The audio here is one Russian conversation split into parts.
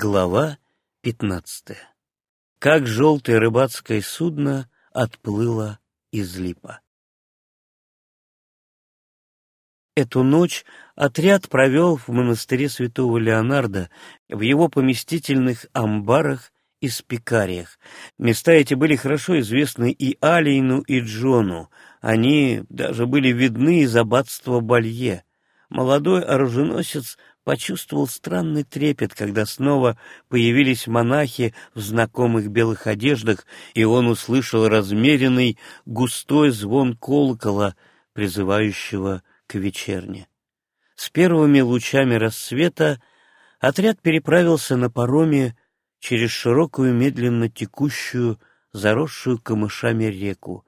Глава пятнадцатая. Как желтое рыбацкое судно отплыло из Липа. Эту ночь отряд провел в монастыре святого Леонарда, в его поместительных амбарах и спекариях. Места эти были хорошо известны и Алейну, и Джону. Они даже были видны из аббатства Балье. Молодой оруженосец почувствовал странный трепет, когда снова появились монахи в знакомых белых одеждах, и он услышал размеренный густой звон колокола, призывающего к вечерне. С первыми лучами рассвета отряд переправился на пароме через широкую медленно текущую, заросшую камышами реку.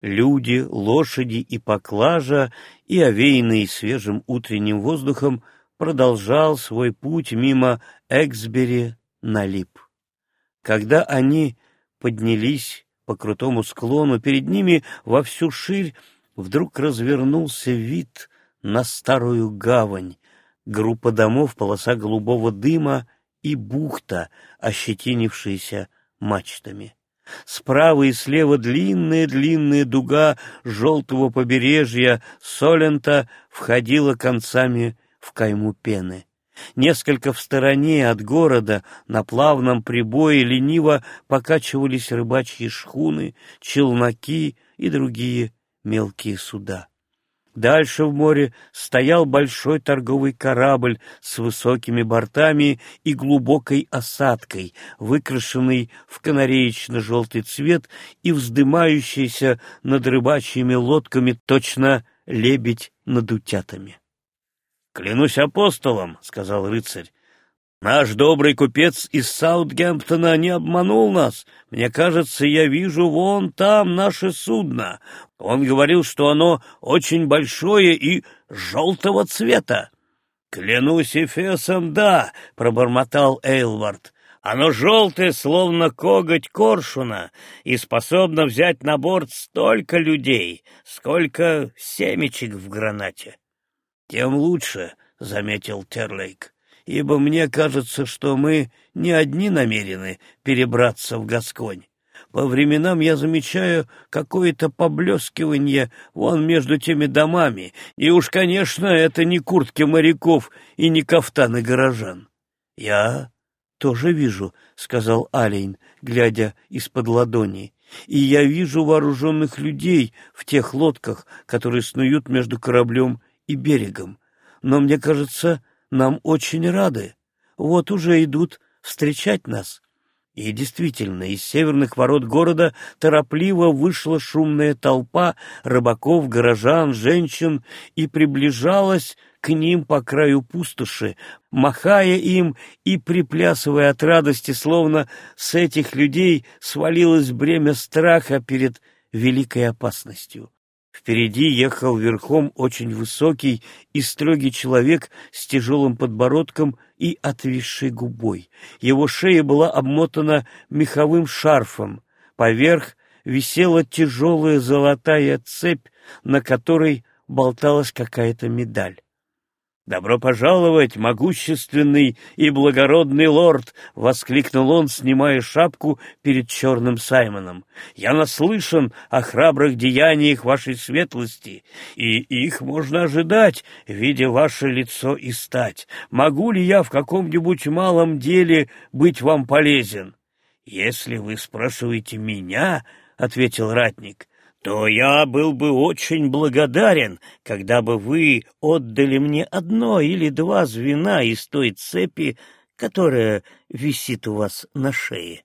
Люди, лошади и поклажа, и овеянные свежим утренним воздухом — продолжал свой путь мимо Эксбери на Лип. Когда они поднялись по крутому склону, перед ними во всю ширь вдруг развернулся вид на старую гавань, группа домов, полоса голубого дыма и бухта, ощетинившаяся мачтами. Справа и слева длинная-длинная дуга желтого побережья Солента входила концами в кайму пены. Несколько в стороне от города на плавном прибое лениво покачивались рыбачьи шхуны, челноки и другие мелкие суда. Дальше в море стоял большой торговый корабль с высокими бортами и глубокой осадкой, выкрашенный в канареечно-желтый цвет и вздымающийся над рыбачьими лодками точно лебедь над утятами. «Клянусь апостолом», — сказал рыцарь, — «наш добрый купец из Саутгемптона не обманул нас. Мне кажется, я вижу вон там наше судно. Он говорил, что оно очень большое и желтого цвета». «Клянусь Эфесом, да», — пробормотал Эйлвард. Оно желтое, словно коготь коршуна, и способно взять на борт столько людей, сколько семечек в гранате. — Тем лучше, — заметил Терлейк, — ибо мне кажется, что мы не одни намерены перебраться в Гасконь. По временам я замечаю какое-то поблескивание вон между теми домами, и уж, конечно, это не куртки моряков и не кафтаны горожан. — Я тоже вижу, — сказал Алейн, глядя из-под ладони, — и я вижу вооруженных людей в тех лодках, которые снуют между кораблем и берегом. Но, мне кажется, нам очень рады. Вот уже идут встречать нас. И действительно, из северных ворот города торопливо вышла шумная толпа рыбаков, горожан, женщин и приближалась к ним по краю пустоши, махая им и приплясывая от радости, словно с этих людей свалилось бремя страха перед великой опасностью. Впереди ехал верхом очень высокий и строгий человек с тяжелым подбородком и отвисшей губой. Его шея была обмотана меховым шарфом. Поверх висела тяжелая золотая цепь, на которой болталась какая-то медаль. «Добро пожаловать, могущественный и благородный лорд!» — воскликнул он, снимая шапку перед черным Саймоном. «Я наслышан о храбрых деяниях вашей светлости, и их можно ожидать, видя ваше лицо и стать. Могу ли я в каком-нибудь малом деле быть вам полезен?» «Если вы спрашиваете меня, — ответил ратник, — то я был бы очень благодарен, когда бы вы отдали мне одно или два звена из той цепи, которая висит у вас на шее.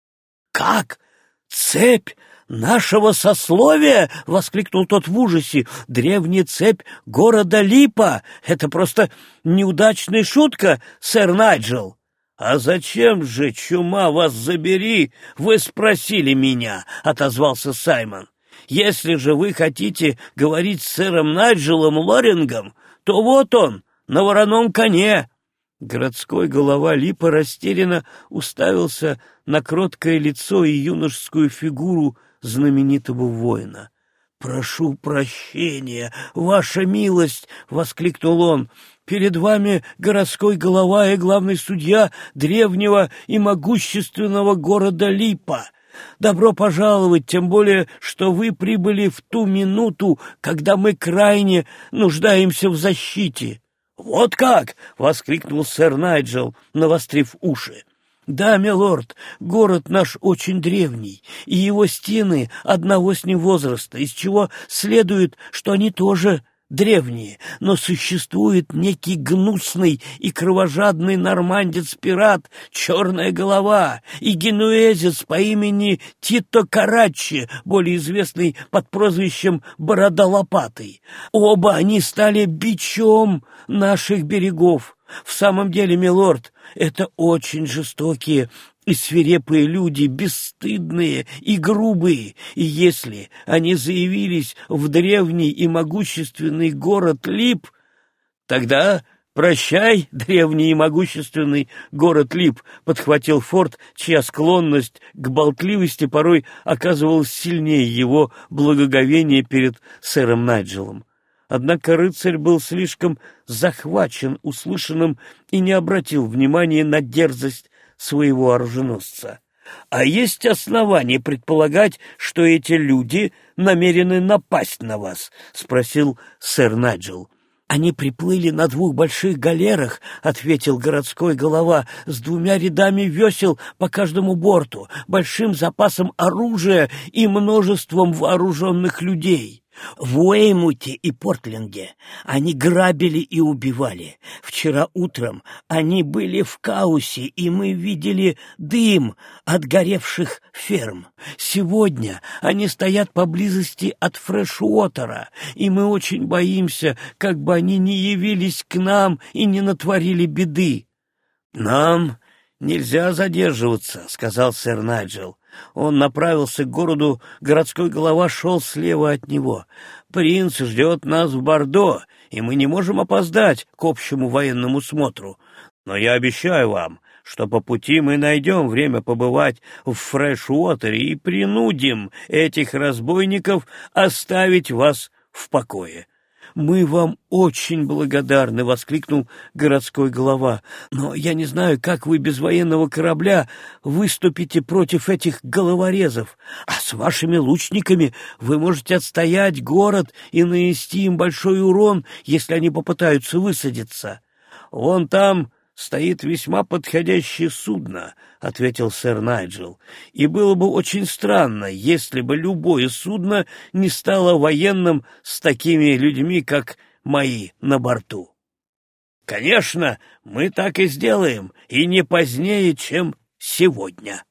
— Как? Цепь нашего сословия? — воскликнул тот в ужасе. — Древняя цепь города Липа! Это просто неудачная шутка, сэр Найджел! — «А зачем же, чума вас забери, вы спросили меня?» — отозвался Саймон. Если же вы хотите говорить с сэром Найджелом Лорингом, то вот он, на вороном коне». Городской голова Липа растерянно уставился на кроткое лицо и юношескую фигуру знаменитого воина. «Прошу прощения, ваша милость!» — воскликнул он. перед вами городской голова и главный судья древнего и могущественного города Липа. Добро пожаловать, тем более, что вы прибыли в ту минуту, когда мы крайне нуждаемся в защите». «Вот как!» — воскликнул сэр Найджел, навострив уши. «Да, милорд, город наш очень древний, и его стены одного с ним возраста, из чего следует, что они тоже древние, но существует некий гнусный и кровожадный нормандец-пират «Черная голова» и генуэзец по имени Тито Карачи, более известный под прозвищем «Борода лопатой». Оба они стали бичом наших берегов. В самом деле, милорд, это очень жестокие и свирепые люди, бесстыдные и грубые, и если они заявились в древний и могущественный город Лип, тогда «Прощай, древний и могущественный город Лип», — подхватил Форд, чья склонность к болтливости порой оказывалась сильнее его благоговения перед сэром Найджелом. Однако рыцарь был слишком захвачен услышанным и не обратил внимания на дерзость своего оруженосца. А есть основания предполагать, что эти люди намерены напасть на вас? — спросил сэр Наджел. «Они приплыли на двух больших галерах», — ответил городской голова, «с двумя рядами весел по каждому борту, большим запасом оружия и множеством вооруженных людей. В Уэймуте и Портленде они грабили и убивали. Вчера утром они были в Каусе, и мы видели дым от горевших ферм. Сегодня они стоят поблизости от Фрешуотера, и мы очень боимся, как бы они не явились к нам и не натворили беды. — Нам нельзя задерживаться, — сказал сэр Найджел. Он направился к городу, городской голова шел слева от него. «Принц ждет нас в Бордо, и мы не можем опоздать к общему военному смотру. Но я обещаю вам, что по пути мы найдем время побывать в Фрэшуотере и принудим этих разбойников оставить вас в покое. «Мы вам очень благодарны!» — воскликнул городской глава. «Но я не знаю, как вы без военного корабля выступите против этих головорезов. А с вашими лучниками вы можете отстоять город и нанести им большой урон, если они попытаются высадиться. Вон там стоит весьма подходящее судно», — ответил сэр Найджел, — «и было бы очень странно, если бы любое судно не стало военным с такими людьми, как мои на борту». «Конечно, мы так и сделаем, и не позднее, чем сегодня».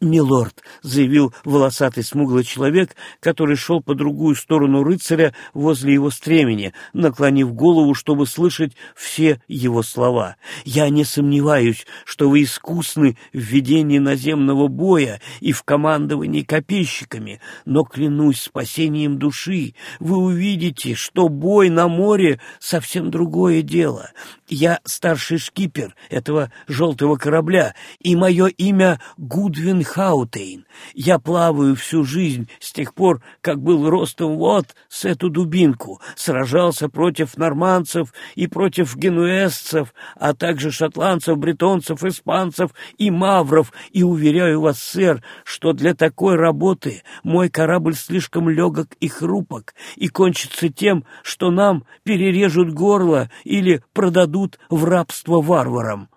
«Милорд», — заявил волосатый смуглый человек, который шел по другую сторону рыцаря возле его стремени, наклонив голову, чтобы слышать все его слова. «Я не сомневаюсь, что вы искусны в ведении наземного боя и в командовании копейщиками, но, клянусь спасением души, вы увидите, что бой на море — совсем другое дело. Я старший шкипер этого желтого корабля, и мое имя Гудвин Хаутейн. Я плаваю всю жизнь с тех пор, как был ростом вот с эту дубинку, сражался против нормандцев и против генуэзцев, а также шотландцев, бретонцев, испанцев и мавров, и уверяю вас, сэр, что для такой работы мой корабль слишком легок и хрупок, и кончится тем, что нам перережут горло или продадут в рабство варварам.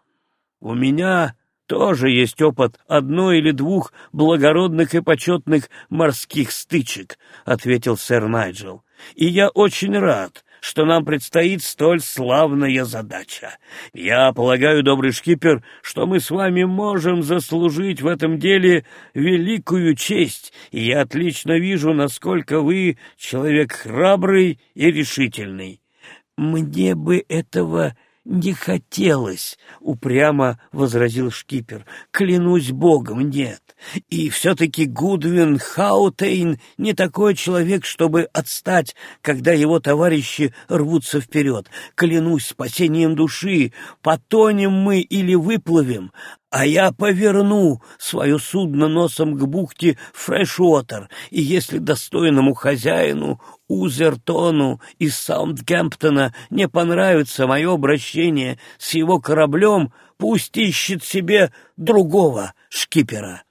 У меня тоже есть опыт одной или двух благородных и почетных морских стычек, — ответил сэр Найджел. — И я очень рад, что нам предстоит столь славная задача. Я полагаю, добрый шкипер, что мы с вами можем заслужить в этом деле великую честь, и я отлично вижу, насколько вы человек храбрый и решительный. Мне бы этого «Не хотелось», — упрямо возразил шкипер. «Клянусь богом, нет. И все-таки Гудвин Хаутейн не такой человек, чтобы отстать, когда его товарищи рвутся вперед. Клянусь спасением души, потонем мы или выплывем, а я поверну свое судно носом к бухте Фрешуотер, и если достойному хозяину Узертону из Саундгемптона не понравится мое обращение с его кораблем, пусть ищет себе другого шкипера.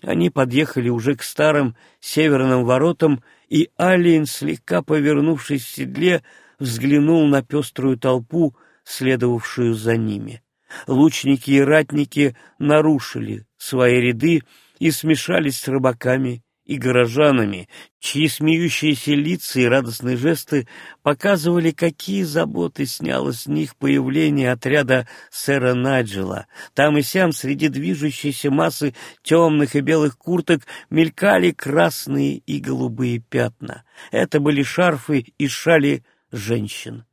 Они подъехали уже к старым северным воротам, и Алиен, слегка повернувшись в седле, взглянул на пеструю толпу, следовавшую за ними. Лучники и ратники нарушили свои ряды и смешались с рыбаками и горожанами, чьи смеющиеся лица и радостные жесты показывали, какие заботы сняло с них появление отряда сэра Наджела. Там и сям среди движущейся массы темных и белых курток мелькали красные и голубые пятна. Это были шарфы и шали женщин.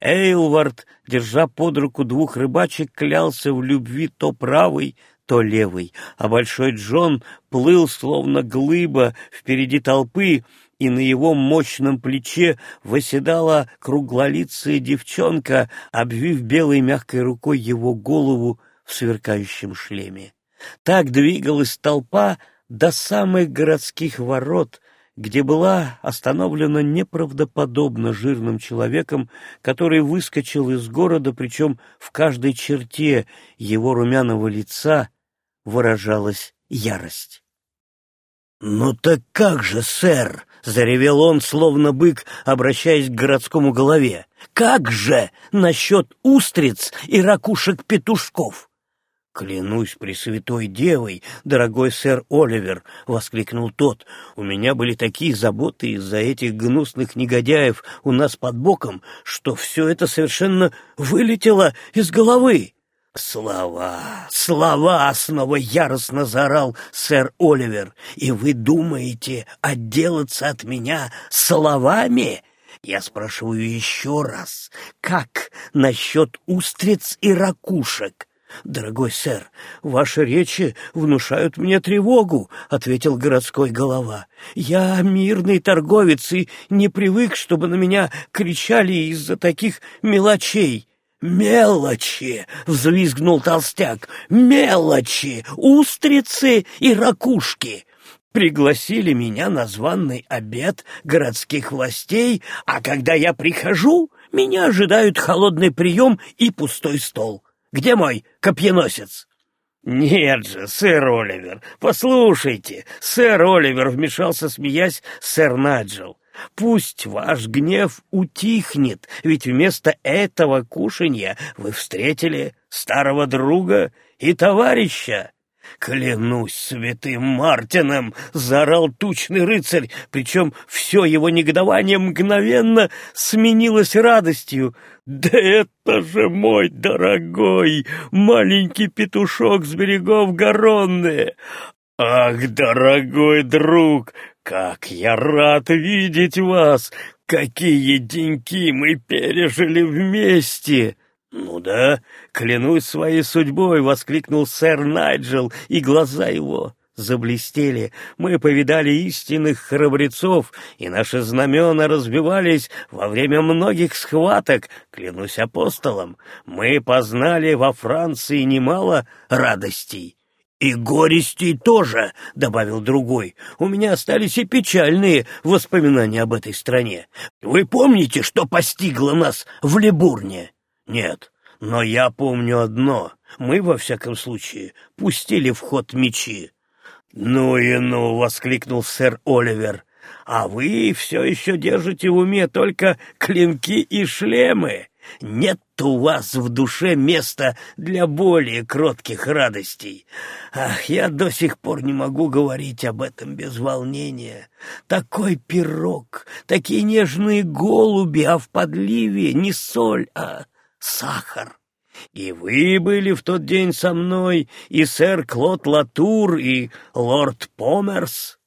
Эйлвард, держа под руку двух рыбачек, клялся в любви то правой, то левой, а Большой Джон плыл, словно глыба, впереди толпы, и на его мощном плече восседала круглолицая девчонка, обвив белой мягкой рукой его голову в сверкающем шлеме. Так двигалась толпа до самых городских ворот, где была остановлена неправдоподобно жирным человеком, который выскочил из города, причем в каждой черте его румяного лица выражалась ярость. «Ну так как же, сэр!» — заревел он, словно бык, обращаясь к городскому голове. «Как же насчет устриц и ракушек-петушков?» «Клянусь Пресвятой Девой, дорогой сэр Оливер!» — воскликнул тот. «У меня были такие заботы из-за этих гнусных негодяев у нас под боком, что все это совершенно вылетело из головы!» «Слова! Слова!» — снова яростно заорал сэр Оливер. «И вы думаете отделаться от меня словами?» Я спрашиваю еще раз, как насчет устриц и ракушек? «Дорогой сэр, ваши речи внушают мне тревогу», — ответил городской голова. «Я мирный торговец и не привык, чтобы на меня кричали из-за таких мелочей. «Мелочи!» — взвизгнул толстяк. «Мелочи! Устрицы и ракушки!» Пригласили меня на званный обед городских властей, а когда я прихожу, меня ожидают холодный прием и пустой стол. Где мой копьеносец?» «Нет же, сэр Оливер, послушайте!» Сэр Оливер вмешался, смеясь, сэр Наджел. Пусть ваш гнев утихнет, ведь вместо этого кушанья вы встретили старого друга и товарища. «Клянусь святым Мартином!» — заорал тучный рыцарь, причем все его негодование мгновенно сменилось радостью. «Да это же мой дорогой маленький петушок с берегов Гаронны! Ах, дорогой друг, как я рад видеть вас! Какие деньки мы пережили вместе!» «Ну да, клянусь своей судьбой!» — воскликнул сэр Найджел, и глаза его заблестели. Мы повидали истинных храбрецов, и наши знамена разбивались во время многих схваток, клянусь апостолом. Мы познали во Франции немало радостей. «И горестей тоже», — добавил другой. «У меня остались и печальные воспоминания об этой стране. Вы помните, что постигло нас в Лебурне?» «Нет, но я помню одно. Мы, во всяком случае, пустили в ход мечи». «Ну и ну!» — воскликнул сэр Оливер. «А вы все еще держите в уме только клинки и шлемы. Нет у вас в душе места для более кротких радостей. Ах, я до сих пор не могу говорить об этом без волнения. Такой пирог, такие нежные голуби, а в подливе не соль, а сахар. И вы были в тот день со мной, и сэр Клод Латур, и лорд Померс.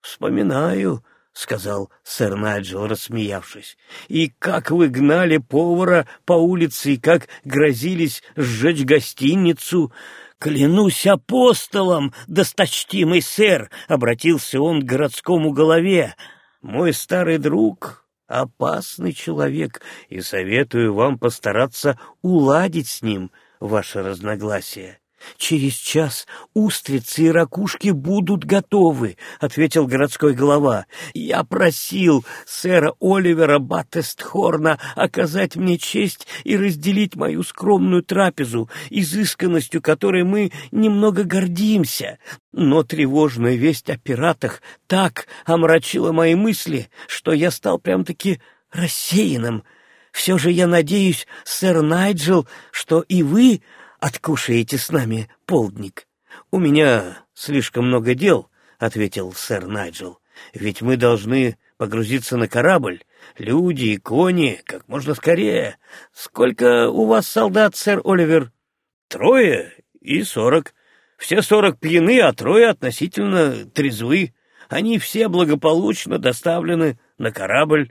Вспоминаю, — сказал сэр Найджел, рассмеявшись. — И как вы гнали повара по улице, и как грозились сжечь гостиницу. «Клянусь апостолом, досточтимый сэр!» — обратился он к городскому голове. «Мой старый друг — опасный человек, и советую вам постараться уладить с ним ваше разногласие. «Через час устрицы и ракушки будут готовы», — ответил городской глава. «Я просил сэра Оливера Баттестхорна оказать мне честь и разделить мою скромную трапезу, изысканностью которой мы немного гордимся. Но тревожная весть о пиратах так омрачила мои мысли, что я стал прям-таки рассеянным. Все же я надеюсь, сэр Найджел, что и вы откушаете с нами полдник. — У меня слишком много дел, — ответил сэр Найджел, — ведь мы должны погрузиться на корабль, люди и кони, как можно скорее. Сколько у вас солдат, сэр Оливер? — Трое и сорок. Все сорок пьяны, а трое относительно трезвы. Они все благополучно доставлены на корабль.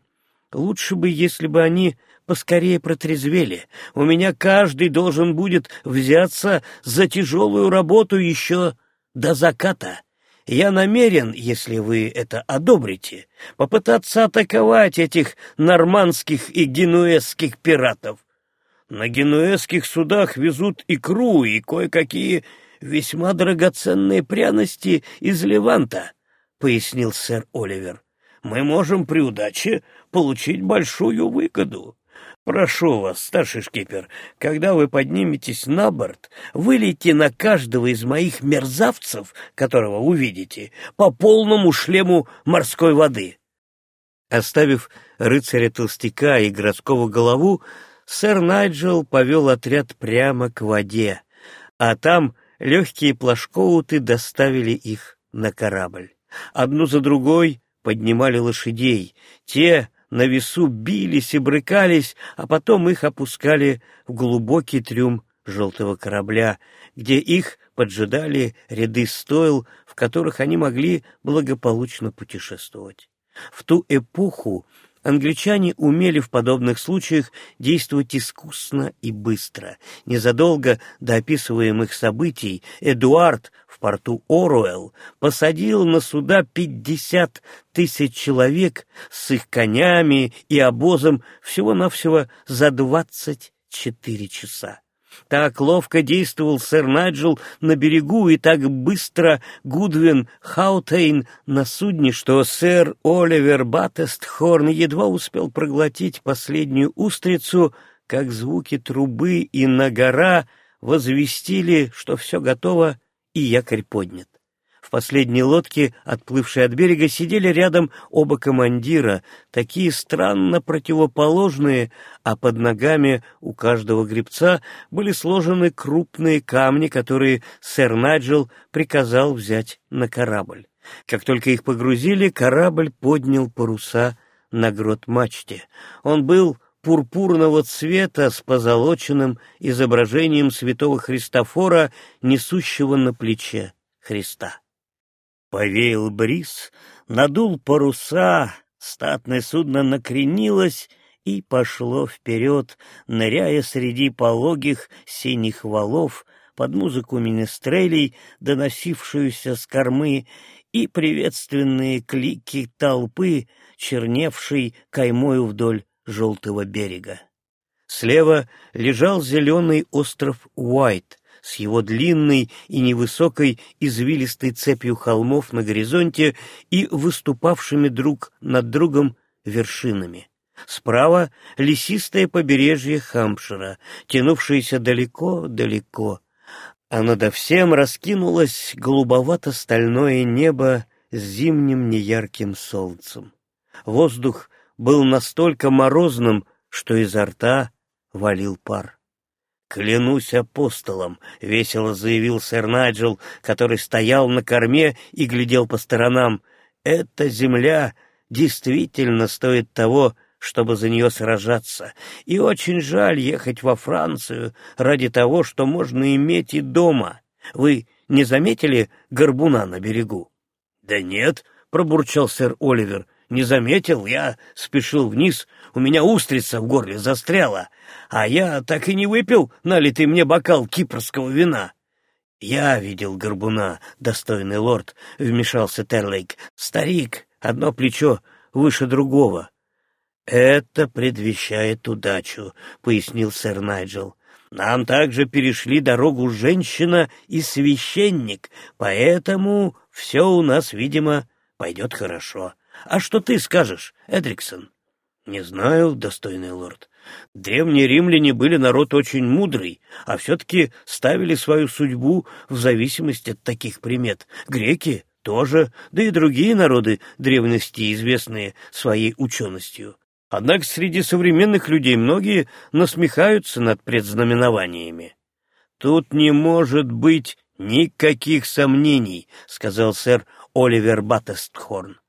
Лучше бы, если бы они поскорее протрезвели. У меня каждый должен будет взяться за тяжелую работу еще до заката. Я намерен, если вы это одобрите, попытаться атаковать этих нормандских и генуэзских пиратов. На генуэзских судах везут икру и кое-какие весьма драгоценные пряности из Леванта, — пояснил сэр Оливер. Мы можем при удаче получить большую выгоду. Прошу вас, старший шкипер, когда вы подниметесь на борт, вылейте на каждого из моих мерзавцев, которого увидите, по полному шлему морской воды. Оставив рыцаря-толстяка и городского голову, сэр Найджел повел отряд прямо к воде, а там легкие плашкоуты доставили их на корабль. Одну за другой поднимали лошадей, те на весу бились и брыкались, а потом их опускали в глубокий трюм желтого корабля, где их поджидали ряды стойл, в которых они могли благополучно путешествовать. В ту эпоху англичане умели в подобных случаях действовать искусно и быстро. Незадолго до описываемых событий Эдуард в порту Оруэлл посадил на суда пятьдесят тысяч человек с их конями и обозом всего-навсего за двадцать четыре часа. Так ловко действовал сэр Найджел на берегу и так быстро Гудвин Хаутейн на судне, что сэр Оливер Баттестхорн едва успел проглотить последнюю устрицу, как звуки трубы и нагора возвестили, что все готово и якорь поднят. В последней лодке, отплывшей от берега, сидели рядом оба командира, такие странно противоположные, а под ногами у каждого гребца были сложены крупные камни, которые сэр Найджел приказал взять на корабль. Как только их погрузили, корабль поднял паруса на грот мачте. Он был пурпурного цвета с позолоченным изображением святого Христофора, несущего на плече Христа. Повеял бриз, надул паруса, статное судно накренилось и пошло вперед, ныряя среди пологих синих валов под музыку министрелей, доносившуюся с кормы, и приветственные клики толпы, черневшей каймою вдоль желтого берега. Слева лежал зеленый остров Уайт с его длинной и невысокой извилистой цепью холмов на горизонте и выступавшими друг над другом вершинами. Справа — лесистое побережье Хампшира, тянувшееся далеко-далеко, а надо всем раскинулось голубовато-стальное небо с зимним неярким солнцем. Воздух был настолько морозным, что изо рта валил пар. «Клянусь апостолом», — весело заявил сэр Найджел, который стоял на корме и глядел по сторонам. «Эта земля действительно стоит того, чтобы за нее сражаться, и очень жаль ехать во Францию ради того, что можно иметь и дома. Вы не заметили горбуна на берегу?» «Да нет», — пробурчал сэр Оливер, — не заметил, я спешил вниз, у меня устрица в горле застряла, а я так и не выпил налитый мне бокал кипрского вина. «Я видел горбуна, достойный лорд», — вмешался Терлейк. «Старик, одно плечо выше другого». «Это предвещает удачу», — пояснил сэр Найджел. Нам также перешли дорогу женщина и священник, поэтому все у нас, видимо, пойдет хорошо. А что ты скажешь, Эдриксон? Не знаю, достойный лорд. Древние римляне были народ очень мудрый, а все-таки ставили свою судьбу в зависимости от таких примет. Греки тоже, да и другие народы древности, известные своей ученостью. Однако среди современных людей многие насмехаются над предзнаменованиями. «Тут не может быть никаких сомнений», — сказал сэр Оливер Баттестхорн.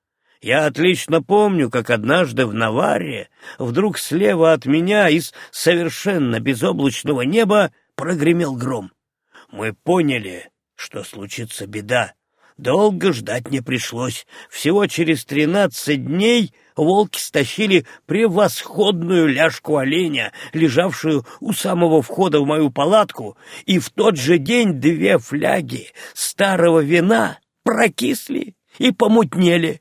Я отлично помню, как однажды в Наварре вдруг слева от меня из совершенно безоблачного неба прогремел гром. Мы поняли, что случится беда. Долго ждать не пришлось. Всего через тринадцать дней волки стащили превосходную ляжку оленя, лежавшую у самого входа в мою палатку, и в тот же день две фляги старого вина прокисли и помутнели.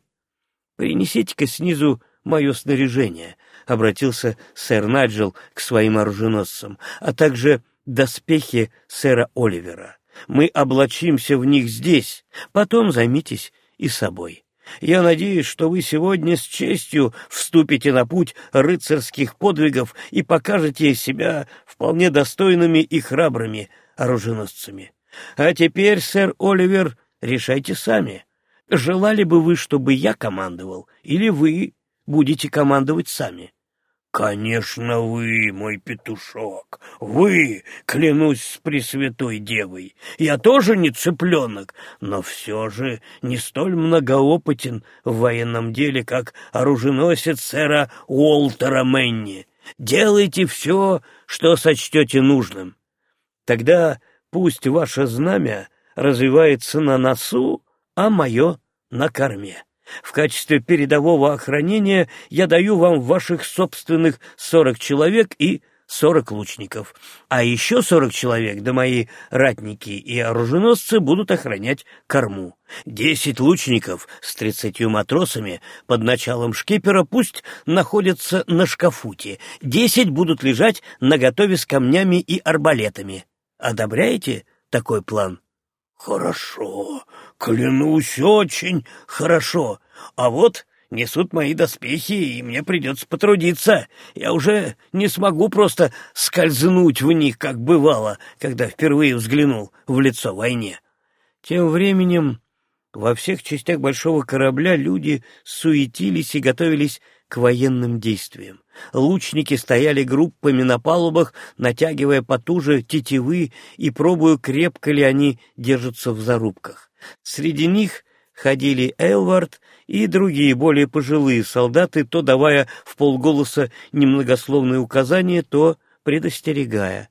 «Принесите-ка снизу мое снаряжение», — обратился сэр Наджел к своим оруженосцам, а также доспехи сэра Оливера. «Мы облачимся в них здесь, потом займитесь и собой». Я надеюсь, что вы сегодня с честью вступите на путь рыцарских подвигов и покажете себя вполне достойными и храбрыми оруженосцами. А теперь, сэр Оливер, решайте сами. Желали бы вы, чтобы я командовал, или вы будете командовать сами? «Конечно вы, мой петушок, вы, клянусь с Пресвятой Девой. Я тоже не цыпленок, но все же не столь многоопытен в военном деле, как оруженосец сэра Уолтера Мэнни. Делайте все, что сочтете нужным. Тогда пусть ваше знамя развивается на носу, а мое — на корме. В качестве передового охранения я даю вам ваших собственных сорок человек и сорок лучников, а еще сорок человек, да мои ратники и оруженосцы будут охранять корму. Десять лучников с тридцатью матросами под началом шкипера пусть находятся на шкафуте, десять будут лежать наготове с камнями и арбалетами. Одобряете такой план? Хорошо, клянусь, очень хорошо. А вот несут мои доспехи, и мне придется потрудиться. Я уже не смогу просто скользнуть в них, как бывало, когда впервые взглянул в лицо войне. Тем временем во всех частях большого корабля люди суетились и готовились к военным действиям. Лучники стояли группами на палубах, натягивая потуже тетивы и пробуя, крепко ли они держатся в зарубках. Среди них ходили Элвард и другие более пожилые солдаты, то давая в полголоса немногословные указания, то предостерегая.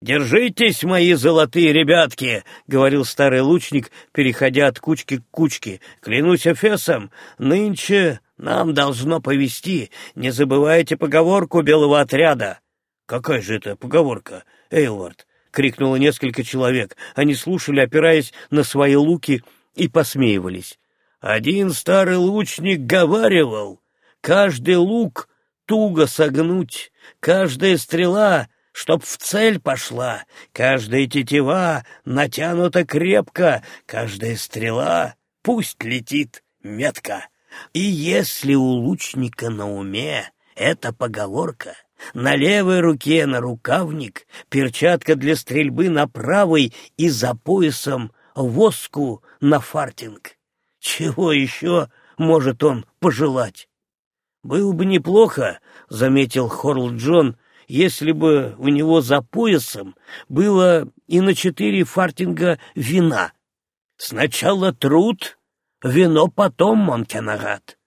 «Держитесь, мои золотые ребятки!» — говорил старый лучник, переходя от кучки к кучке. «Клянусь Эфесом, нынче нам должно повести. Не забывайте поговорку белого отряда. Какая же это поговорка, Эйлвард? Крикнуло несколько человек. Они слушали, опираясь на свои луки, и посмеивались. Один старый лучник говаривал: каждый лук туго согнуть, каждая стрела чтоб в цель пошла, каждая тетива натянута крепко, каждая стрела пусть летит метко. И если у лучника на уме эта поговорка, на левой руке на рукавник, перчатка для стрельбы на правой и за поясом воску на фартинг. Чего еще может он пожелать? «Было бы неплохо», — заметил Хорл Джон, — «если бы у него за поясом было и на четыре фартинга вина. Сначала труд, Вино потом, Монкенагат.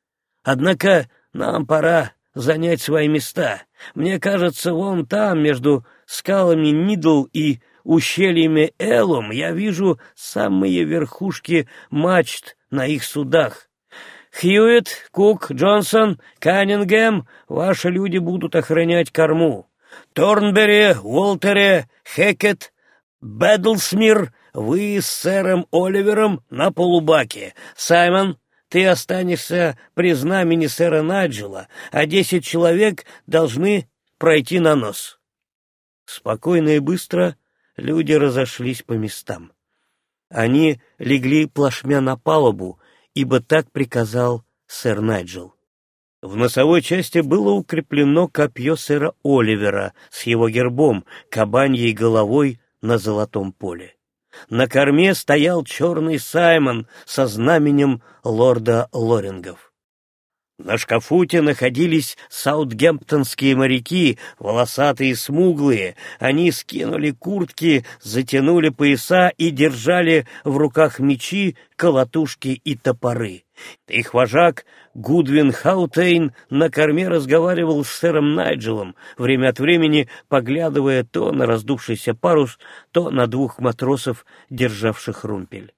Однако нам пора занять свои места. Мне кажется, вон там, между скалами Нидл и ущельями Элум, я вижу самые верхушки мачт на их судах. Хьюитт, Кук, Джонсон, Каннингем, ваши люди будут охранять корму. Торнбери, Уолтере, Хекет, Бэдлсмир вы с сэром Оливером на полубаке. Саймон, ты останешься при знамени сэра Наджела, а десять человек должны пройти на нос. Спокойно и быстро люди разошлись по местам. Они легли плашмя на палубу, ибо так приказал сэр Найджел. В носовой части было укреплено копье сэра Оливера с его гербом, кабаньей головой на золотом поле. На корме стоял черный Саймон со знаменем лорда Лорингов. На шкафуте находились саутгемптонские моряки, волосатые и смуглые. Они скинули куртки, затянули пояса и держали в руках мечи, колотушки и топоры. Их вожак Гудвин Хаутейн на корме разговаривал с сэром Найджелом, время от времени поглядывая то на раздувшийся парус, то на двух матросов, державших румпель.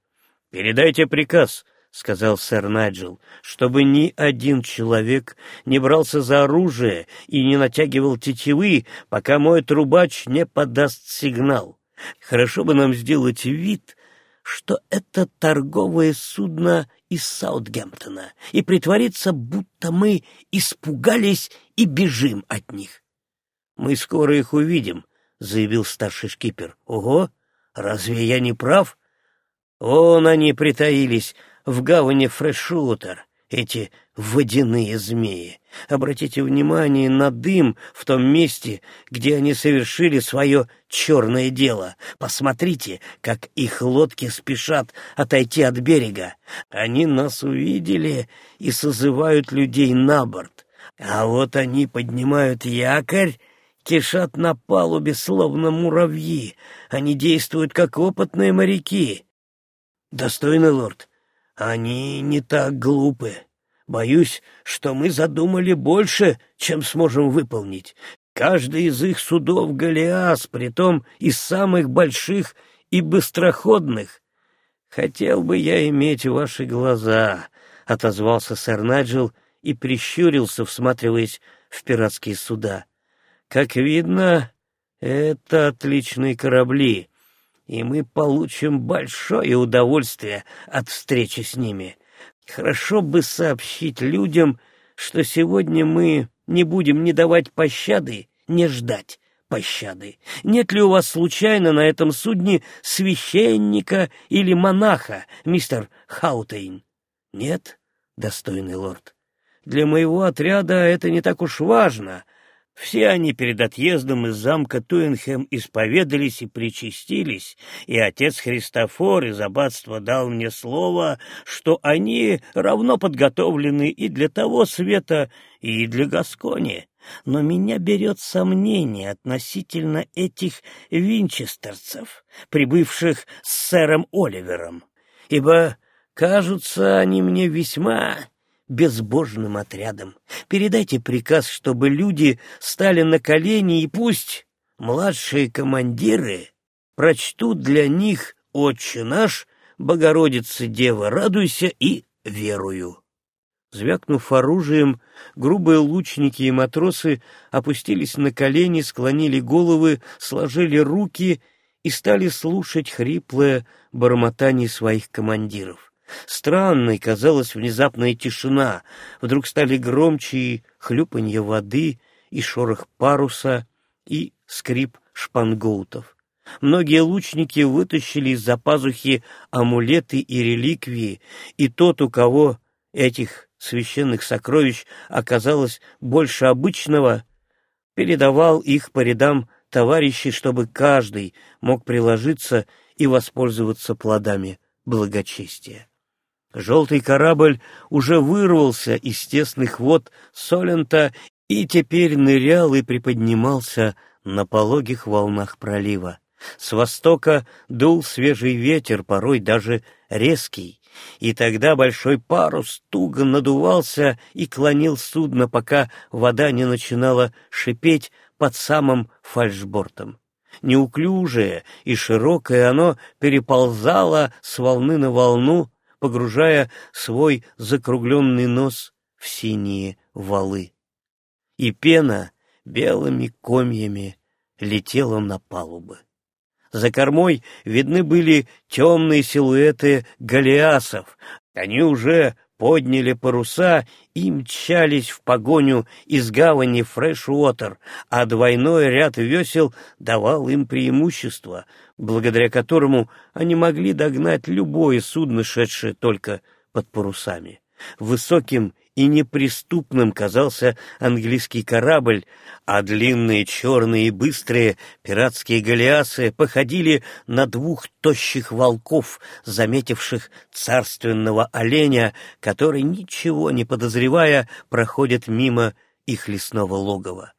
«Передайте приказ», — сказал сэр Найджел, — чтобы ни один человек не брался за оружие и не натягивал тетивы, пока мой трубач не подаст сигнал. Хорошо бы нам сделать вид, что это торговое судно из Саутгемптона, и притвориться, будто мы испугались и бежим от них. — Мы скоро их увидим, — заявил старший шкипер. — Ого! Разве я не прав? Вон они притаились в гавани Фрешутер, эти водяные змеи. Обратите внимание на дым в том месте, где они совершили свое черное дело. Посмотрите, как их лодки спешат отойти от берега. Они нас увидели и созывают людей на борт. А вот они поднимают якорь, кишат на палубе, словно муравьи. Они действуют, как опытные моряки. Достойный лорд, они не так глупы. Боюсь, что мы задумали больше, чем сможем выполнить. Каждый из их судов — Голиас, притом из самых больших и быстроходных. Хотел бы я иметь ваши глаза, — отозвался сэр Наджил и прищурился, всматриваясь в пиратские суда. Как видно, это отличные корабли и мы получим большое удовольствие от встречи с ними. Хорошо бы сообщить людям, что сегодня мы не будем ни давать пощады, ни ждать пощады. Нет ли у вас случайно на этом судне священника или монаха, мистер Хаутейн? Нет, достойный лорд. Для моего отряда это не так уж важно — все они перед отъездом из замка Туинхэм исповедались и причастились, и отец Христофор из аббатства дал мне слово, что они равно подготовлены и для того света, и для Гаскони. Но меня берет сомнение относительно этих винчестерцев, прибывших с сэром Оливером, ибо кажутся они мне весьма безбожным отрядом. Передайте приказ, чтобы люди стали на колени, и пусть младшие командиры прочтут для них «Отче наш», «Богородица Дева, радуйся» и «Верую». Звякнув оружием, грубые лучники и матросы опустились на колени, склонили головы, сложили руки и стали слушать хриплое бормотание своих командиров. Странной казалась внезапная тишина, вдруг стали громче и хлюпанье воды, и шорох паруса, и скрип шпангоутов. Многие лучники вытащили из-за пазухи амулеты и реликвии, и тот, у кого этих священных сокровищ оказалось больше обычного, передавал их по рядам товарищей, чтобы каждый мог приложиться и воспользоваться плодами благочестия. Желтый корабль уже вырвался из тесных вод Солента и теперь нырял и приподнимался на пологих волнах пролива. С востока дул свежий ветер, порой даже резкий, и тогда большой парус туго надувался и клонил судно, пока вода не начинала шипеть под самым фальшбортом. Неуклюжее и широкое оно переползало с волны на волну, погружая свой закругленный нос в синие валы. И пена белыми комьями летела на палубы. За кормой видны были темные силуэты галеасов. Они уже подняли паруса и мчались в погоню из гавани Фрэш-Уотер, а двойной ряд весел давал им преимущество, благодаря которому они могли догнать любое судно, шедшее только под парусами. Высоким и неприступным казался английский корабль, а длинные черные и быстрые пиратские галеасы походили на двух тощих волков, заметивших царственного оленя, который, ничего не подозревая, проходит мимо их лесного логова.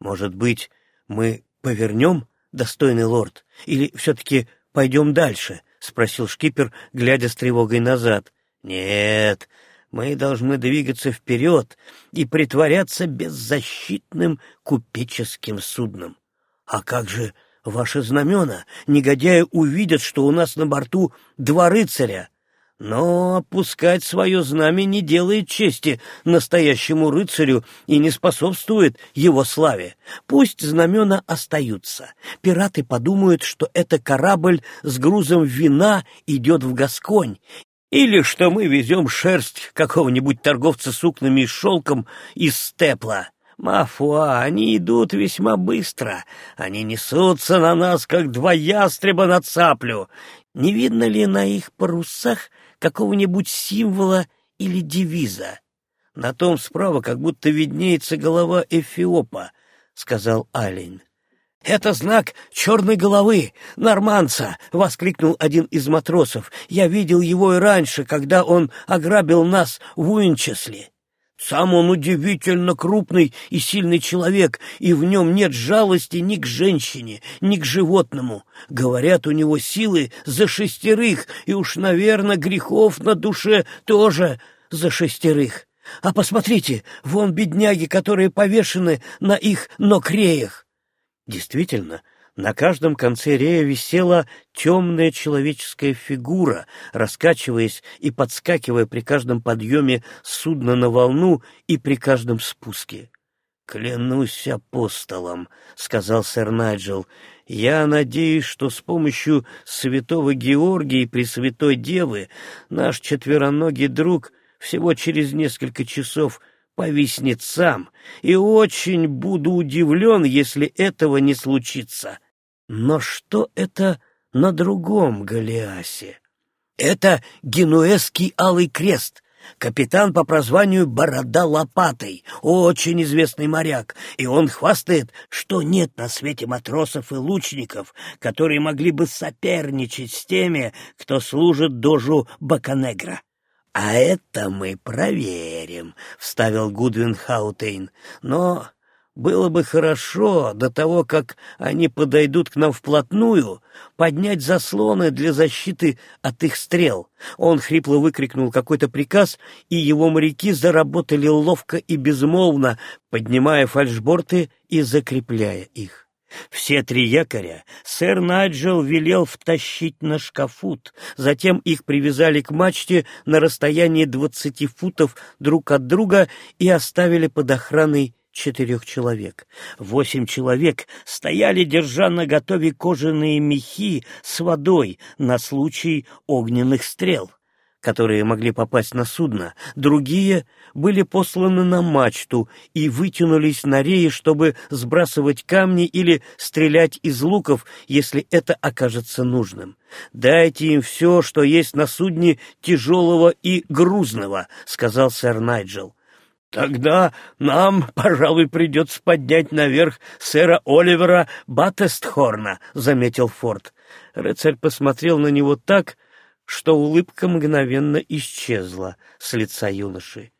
Может быть, мы повернем, достойный лорд, или все-таки пойдем дальше? — спросил шкипер, глядя с тревогой назад. — Нет, мы должны двигаться вперед и притворяться беззащитным купеческим судном. А как же ваши знамена? Негодяи увидят, что у нас на борту два рыцаря. Но опускать свое знамя не делает чести настоящему рыцарю и не способствует его славе. Пусть знамена остаются. Пираты подумают, что это корабль с грузом вина идет в Гасконь, или что мы везем шерсть какого-нибудь торговца сукнами и шелком из степла. Мафуа, они идут весьма быстро. Они несутся на нас, как два ястреба на цаплю. Не видно ли на их парусах какого-нибудь символа или девиза? На том справа как будто виднеется голова Эфиопа, — сказал Алень. «Это знак черной головы, норманца!» — воскликнул один из матросов. «Я видел его и раньше, когда он ограбил нас в Уинчесле. Сам он удивительно крупный и сильный человек, и в нем нет жалости ни к женщине, ни к животному. Говорят, у него силы за шестерых, и уж, наверное, грехов на душе тоже за шестерых. А посмотрите, вон бедняги, которые повешены на их нокреях. Действительно, на каждом конце рея висела темная человеческая фигура, раскачиваясь и подскакивая при каждом подъеме судна на волну и при каждом спуске. «Клянусь апостолом», — сказал сэр Найджел, — «я надеюсь, что с помощью святого Георгия и Пресвятой Девы наш четвероногий друг всего через несколько часов — повиснет сам, и очень буду удивлен, если этого не случится. Но что это на другом Голиасе? Это генуэзский Алый Крест, капитан по прозванию Борода Лопатой, очень известный моряк, и он хвастает, что нет на свете матросов и лучников, которые могли бы соперничать с теми, кто служит дожу Баканегра. «А это мы проверим», — вставил Гудвин Хаутейн. «Но было бы хорошо до того, как они подойдут к нам вплотную, поднять заслоны для защиты от их стрел». Он хрипло выкрикнул какой-то приказ, и его моряки заработали ловко и безмолвно, поднимая фальшборты и закрепляя их. Все три якоря сэр Найджел велел втащить на шкафут, затем их привязали к мачте на расстоянии двадцати футов друг от друга и оставили под охраной четырех человек. Восемь человек стояли, держа на готове кожаные мехи с водой на случай огненных стрел которые могли попасть на судно, другие были посланы на мачту и вытянулись на рее, чтобы сбрасывать камни или стрелять из луков, если это окажется нужным. «Дайте им все, что есть на судне тяжелого и грузного», — сказал сэр Найджел. «Тогда нам, пожалуй, придется поднять наверх сэра Оливера Баттестхорна», — заметил Форд. Рыцарь посмотрел на него так, что улыбка мгновенно исчезла с лица юноши.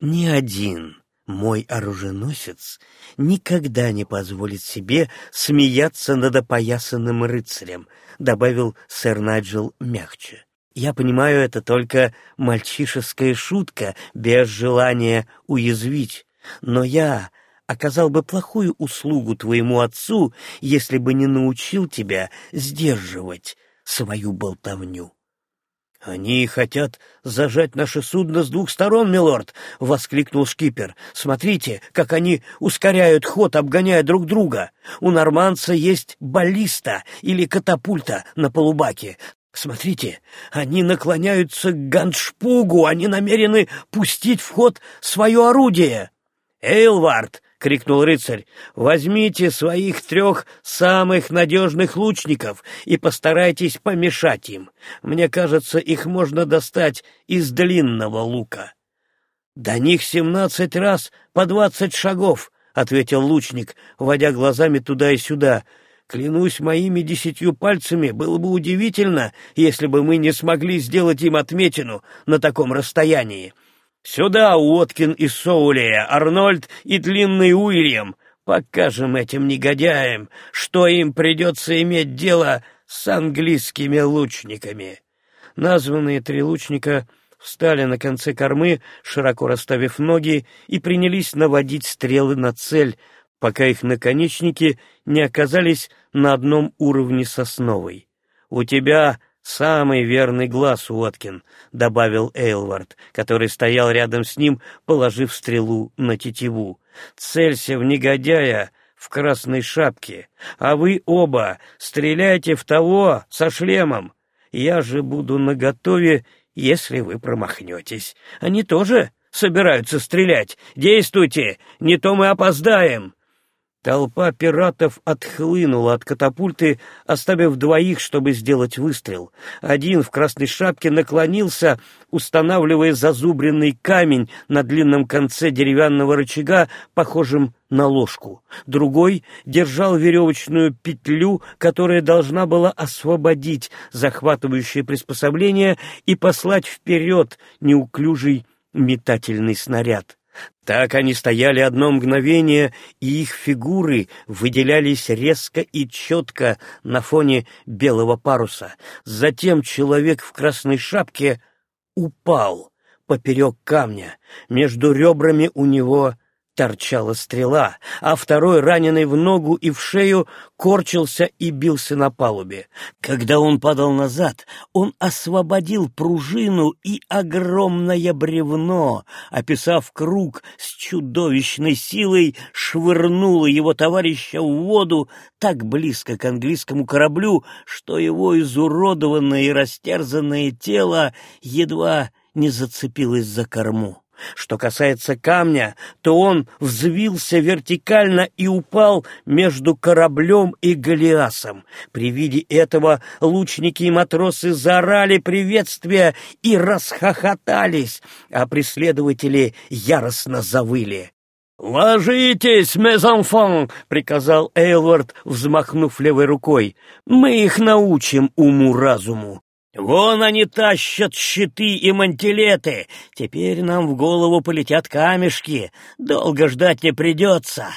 «Ни один мой оруженосец никогда не позволит себе смеяться над опоясанным рыцарем», добавил сэр Наджел мягче. «Я понимаю, это только мальчишеская шутка, без желания уязвить, но я оказал бы плохую услугу твоему отцу, если бы не научил тебя сдерживать свою болтовню». «Они хотят зажать наше судно с двух сторон, милорд!» — воскликнул шкипер. «Смотрите, как они ускоряют ход, обгоняя друг друга! У норманца есть баллиста или катапульта на полубаке. Смотрите, они наклоняются к ганшпугу, они намерены пустить в ход свое орудие. «Эйлвард!» — крикнул рыцарь. «Возьмите своих трех самых надежных лучников и постарайтесь помешать им. Мне кажется, их можно достать из длинного лука». «До них семнадцать раз по двадцать шагов», — ответил лучник, водя глазами туда и сюда. «Клянусь моими десятью пальцами, было бы удивительно, если бы мы не смогли сделать им отметину на таком расстоянии. Сюда, Уоткин и Соулия, Арнольд и Длинный Уильям. Покажем этим негодяям, что им придется иметь дело с английскими лучниками». Названные три лучника — встали на конце кормы, широко расставив ноги, и принялись наводить стрелы на цель, пока их наконечники не оказались на одном уровне с основой. «У тебя самый верный глаз, Уоткин», — добавил Эйлвард, который стоял рядом с ним, положив стрелу на тетиву. «Целься в негодяя!» в красной шапке, а вы оба стреляйте в того со шлемом. Я же буду наготове если вы промахнетесь. Они тоже собираются стрелять. Действуйте, не то мы опоздаем!» Толпа пиратов отхлынула от катапульты, оставив двоих, чтобы сделать выстрел. Один в красной шапке наклонился, устанавливая зазубренный камень на длинном конце деревянного рычага, похожим на ложку. Другой держал веревочную петлю, которая должна была освободить захватывающее приспособление и послать вперед неуклюжий метательный снаряд. Так они стояли одно мгновение, и их фигуры выделялись резко и четко на фоне белого паруса. Затем человек в красной шапке упал поперек камня. Между ребрами у него торчала стрела, а второй, раненый в ногу и в шею, корчился и бился на палубе. Когда он падал назад, он освободил пружину и огромное бревно, описав круг с чудовищной силой, швырнуло его товарища в воду так близко к английскому кораблю, что его изуродованное и растерзанное тело едва не зацепилось за корму. Что касается камня, то он взвился вертикально и упал между кораблем и Голиасом. При виде этого лучники и матросы заорали приветствия и расхохотались, а преследователи яростно завыли. «Ложитесь, мезонфон!» — приказал Эйлвард, взмахнув левой рукой. «Мы их научим уму-разуму. Вон они тащат щиты и мантилеты. Теперь нам в голову полетят камешки. Долго ждать не придется.